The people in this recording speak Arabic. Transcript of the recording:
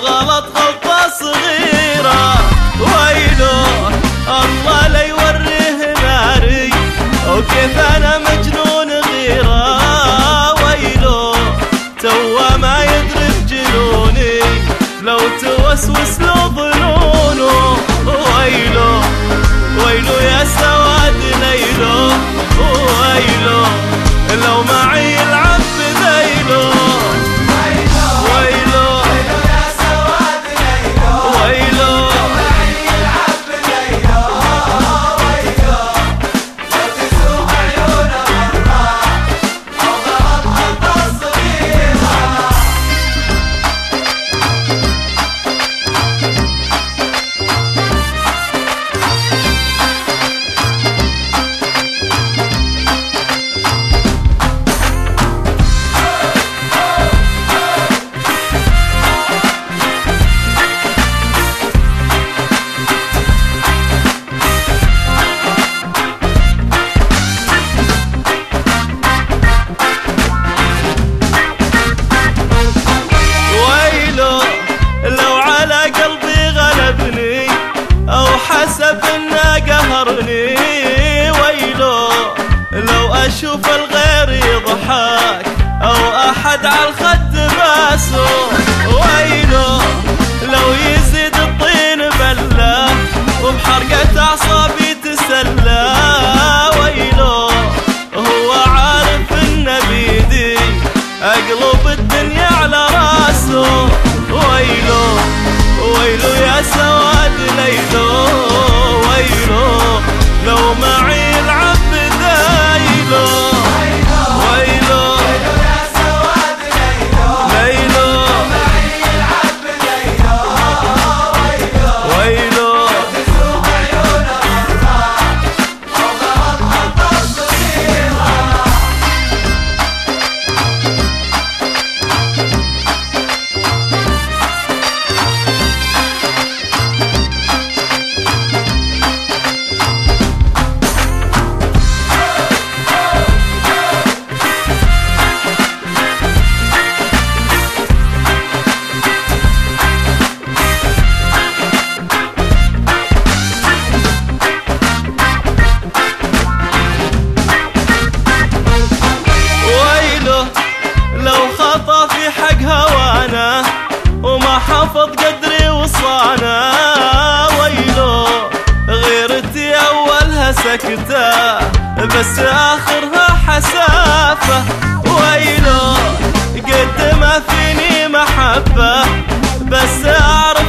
الغلط غلطة صغيرة. ويلو الله لا يوريه ناري وكيف أنا أشوف الغير يضحك أو أحد على الخد ماسوق وينو حافظ قدري وصانا ويلو غيرتي أولها سكتة بس آخرها حسافة. ويلو قد ما فيني محبة بس أعرف